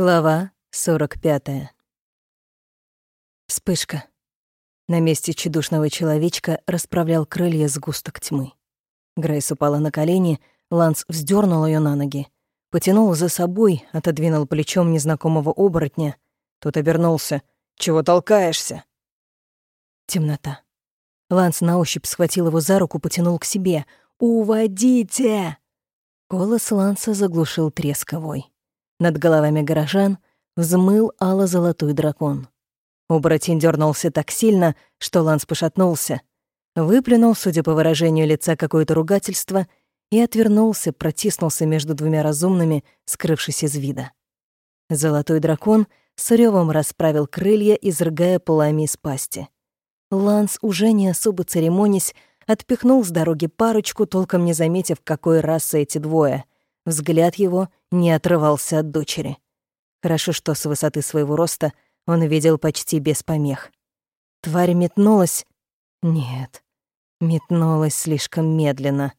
Глава 45. Вспышка. На месте чудушного человечка расправлял крылья сгусток тьмы. Грейс упала на колени, Ланс вздернул ее на ноги, потянул за собой, отодвинул плечом незнакомого оборотня. Тот обернулся. «Чего толкаешься?» Темнота. Ланс на ощупь схватил его за руку, потянул к себе. «Уводите!» Голос Ланса заглушил тресковой. Над головами горожан взмыл ало-золотой дракон. Оборотень дернулся так сильно, что Ланс пошатнулся. Выплюнул, судя по выражению лица, какое-то ругательство и отвернулся, протиснулся между двумя разумными, скрывшись из вида. Золотой дракон с рёвом расправил крылья, изрыгая пламя из пасти. Ланс, уже не особо церемонясь, отпихнул с дороги парочку, толком не заметив, какой расы эти двое. Взгляд его не отрывался от дочери. Хорошо, что с высоты своего роста он видел почти без помех. Тварь метнулась... Нет, метнулась слишком медленно.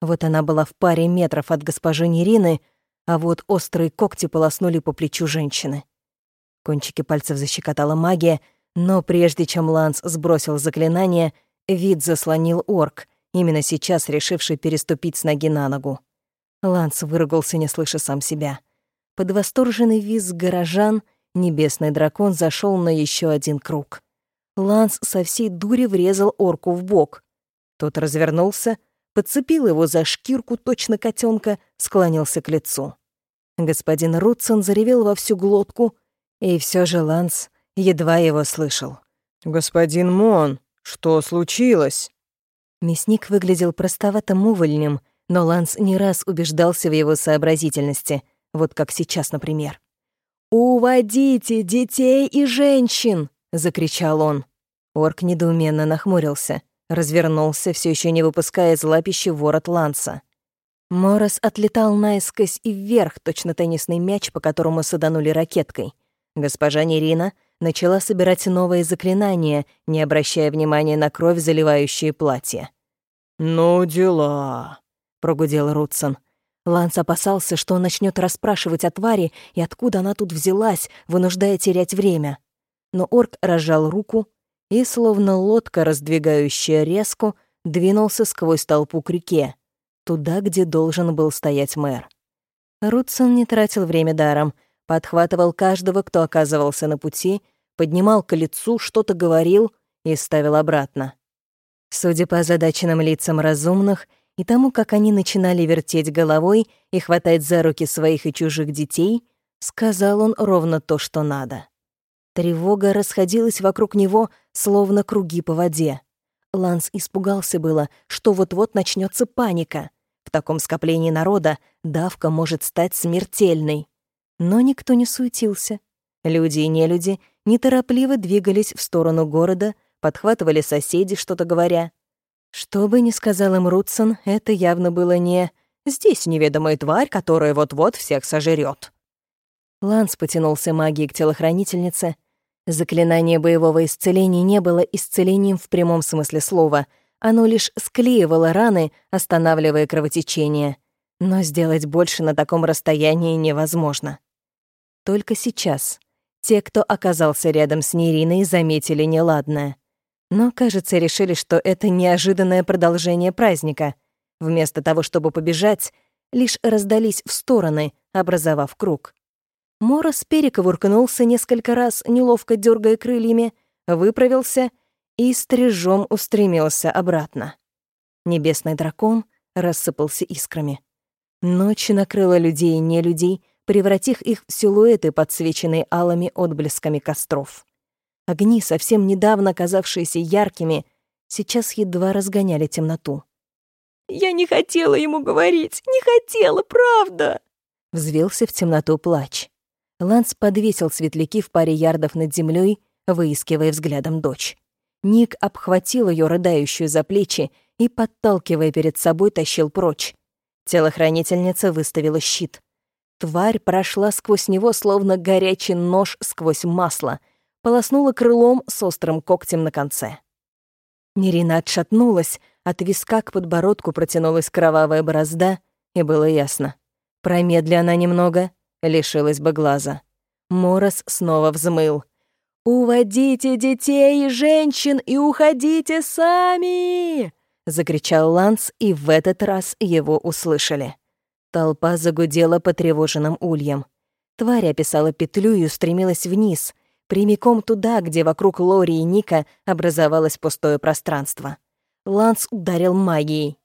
Вот она была в паре метров от госпожи Нерины, а вот острые когти полоснули по плечу женщины. Кончики пальцев защекотала магия, но прежде чем Ланс сбросил заклинание, вид заслонил орк, именно сейчас решивший переступить с ноги на ногу. Ланс выругался, не слыша сам себя. Под восторженный визг горожан небесный дракон зашел на еще один круг. Ланс со всей дури врезал орку в бок. Тот развернулся, подцепил его за шкирку точно котенка, склонился к лицу. Господин Рутсон заревел во всю глотку, и все же Ланс едва его слышал. «Господин Мон, что случилось?» Мясник выглядел простоватым увольнем, но Ланс не раз убеждался в его сообразительности, вот как сейчас, например. «Уводите детей и женщин!» — закричал он. Орк недоуменно нахмурился, развернулся, все еще не выпуская из лапищи ворот Ланса. Морос отлетал наискось и вверх, точно теннисный мяч, по которому саданули ракеткой. Госпожа Нерина начала собирать новые заклинания, не обращая внимания на кровь, заливающие платье. «Ну дела», прогудел Рутсон. Ланс опасался, что он начнет расспрашивать о твари и откуда она тут взялась, вынуждая терять время. Но орк разжал руку и, словно лодка, раздвигающая резку, двинулся сквозь толпу к реке, туда, где должен был стоять мэр. Рутсон не тратил время даром, подхватывал каждого, кто оказывался на пути, поднимал к лицу, что-то говорил и ставил обратно. Судя по озадаченным лицам разумных, и тому, как они начинали вертеть головой и хватать за руки своих и чужих детей, сказал он ровно то, что надо. Тревога расходилась вокруг него, словно круги по воде. Ланс испугался было, что вот-вот начнется паника. В таком скоплении народа давка может стать смертельной. Но никто не суетился. Люди и нелюди неторопливо двигались в сторону города, подхватывали соседи, что-то говоря. Что бы ни сказал им Рутсон, это явно было не «здесь неведомая тварь, которая вот-вот всех сожрет. Ланс потянулся магией к телохранительнице. Заклинание боевого исцеления не было исцелением в прямом смысле слова. Оно лишь склеивало раны, останавливая кровотечение. Но сделать больше на таком расстоянии невозможно. Только сейчас те, кто оказался рядом с Нериной, заметили неладное — но, кажется, решили, что это неожиданное продолжение праздника. Вместо того, чтобы побежать, лишь раздались в стороны, образовав круг. Морос перекувыркнулся несколько раз, неловко дергая крыльями, выправился и стрижом устремился обратно. Небесный дракон рассыпался искрами. Ночь накрыла людей и не людей, превратив их в силуэты, подсвеченные алыми отблесками костров. Огни, совсем недавно казавшиеся яркими, сейчас едва разгоняли темноту. «Я не хотела ему говорить, не хотела, правда!» Взвился в темноту плач. Ланс подвесил светляки в паре ярдов над землей, выискивая взглядом дочь. Ник обхватил ее рыдающую за плечи и, подталкивая перед собой, тащил прочь. Телохранительница выставила щит. Тварь прошла сквозь него, словно горячий нож сквозь масло — полоснула крылом с острым когтем на конце. Нерина отшатнулась, от виска к подбородку протянулась кровавая борозда, и было ясно. Промедли она немного, лишилась бы глаза. Морос снова взмыл. «Уводите детей и женщин и уходите сами!» — закричал Ланс, и в этот раз его услышали. Толпа загудела потревоженным ульем. Тварь описала петлю и устремилась вниз, прямиком туда, где вокруг Лори и Ника образовалось пустое пространство. Ланс ударил магией.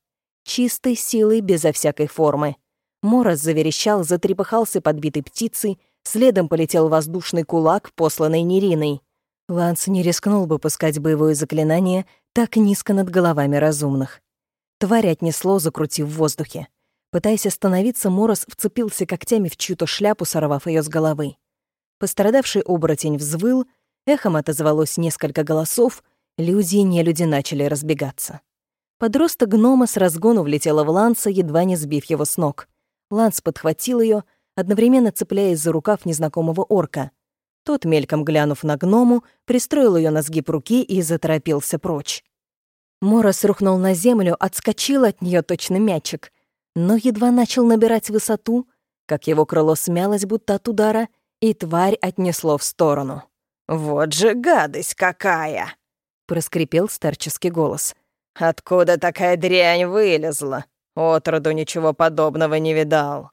Чистой силой, безо всякой формы. Морос заверещал, затрепыхался подбитой птицей, следом полетел воздушный кулак, посланный Нериной. Ланс не рискнул бы пускать боевое заклинание так низко над головами разумных. Тварь отнесло, закрутив в воздухе. Пытаясь остановиться, Морос вцепился когтями в чью-то шляпу, сорвав ее с головы. Пострадавший оборотень взвыл, эхом отозвалось несколько голосов, люди и нелюди начали разбегаться. Подросток гнома с разгону влетела в Ланса, едва не сбив его с ног. Ланс подхватил ее, одновременно цепляясь за рукав незнакомого орка. Тот, мельком глянув на гному, пристроил ее на сгиб руки и заторопился прочь. Морос рухнул на землю, отскочил от нее точно мячик — но едва начал набирать высоту, как его крыло смялось будто от удара, и тварь отнесло в сторону. «Вот же гадость какая!» — проскрипел старческий голос. «Откуда такая дрянь вылезла? Отроду ничего подобного не видал».